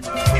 Bye.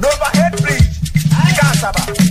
Nova Head Bridge, Casaba.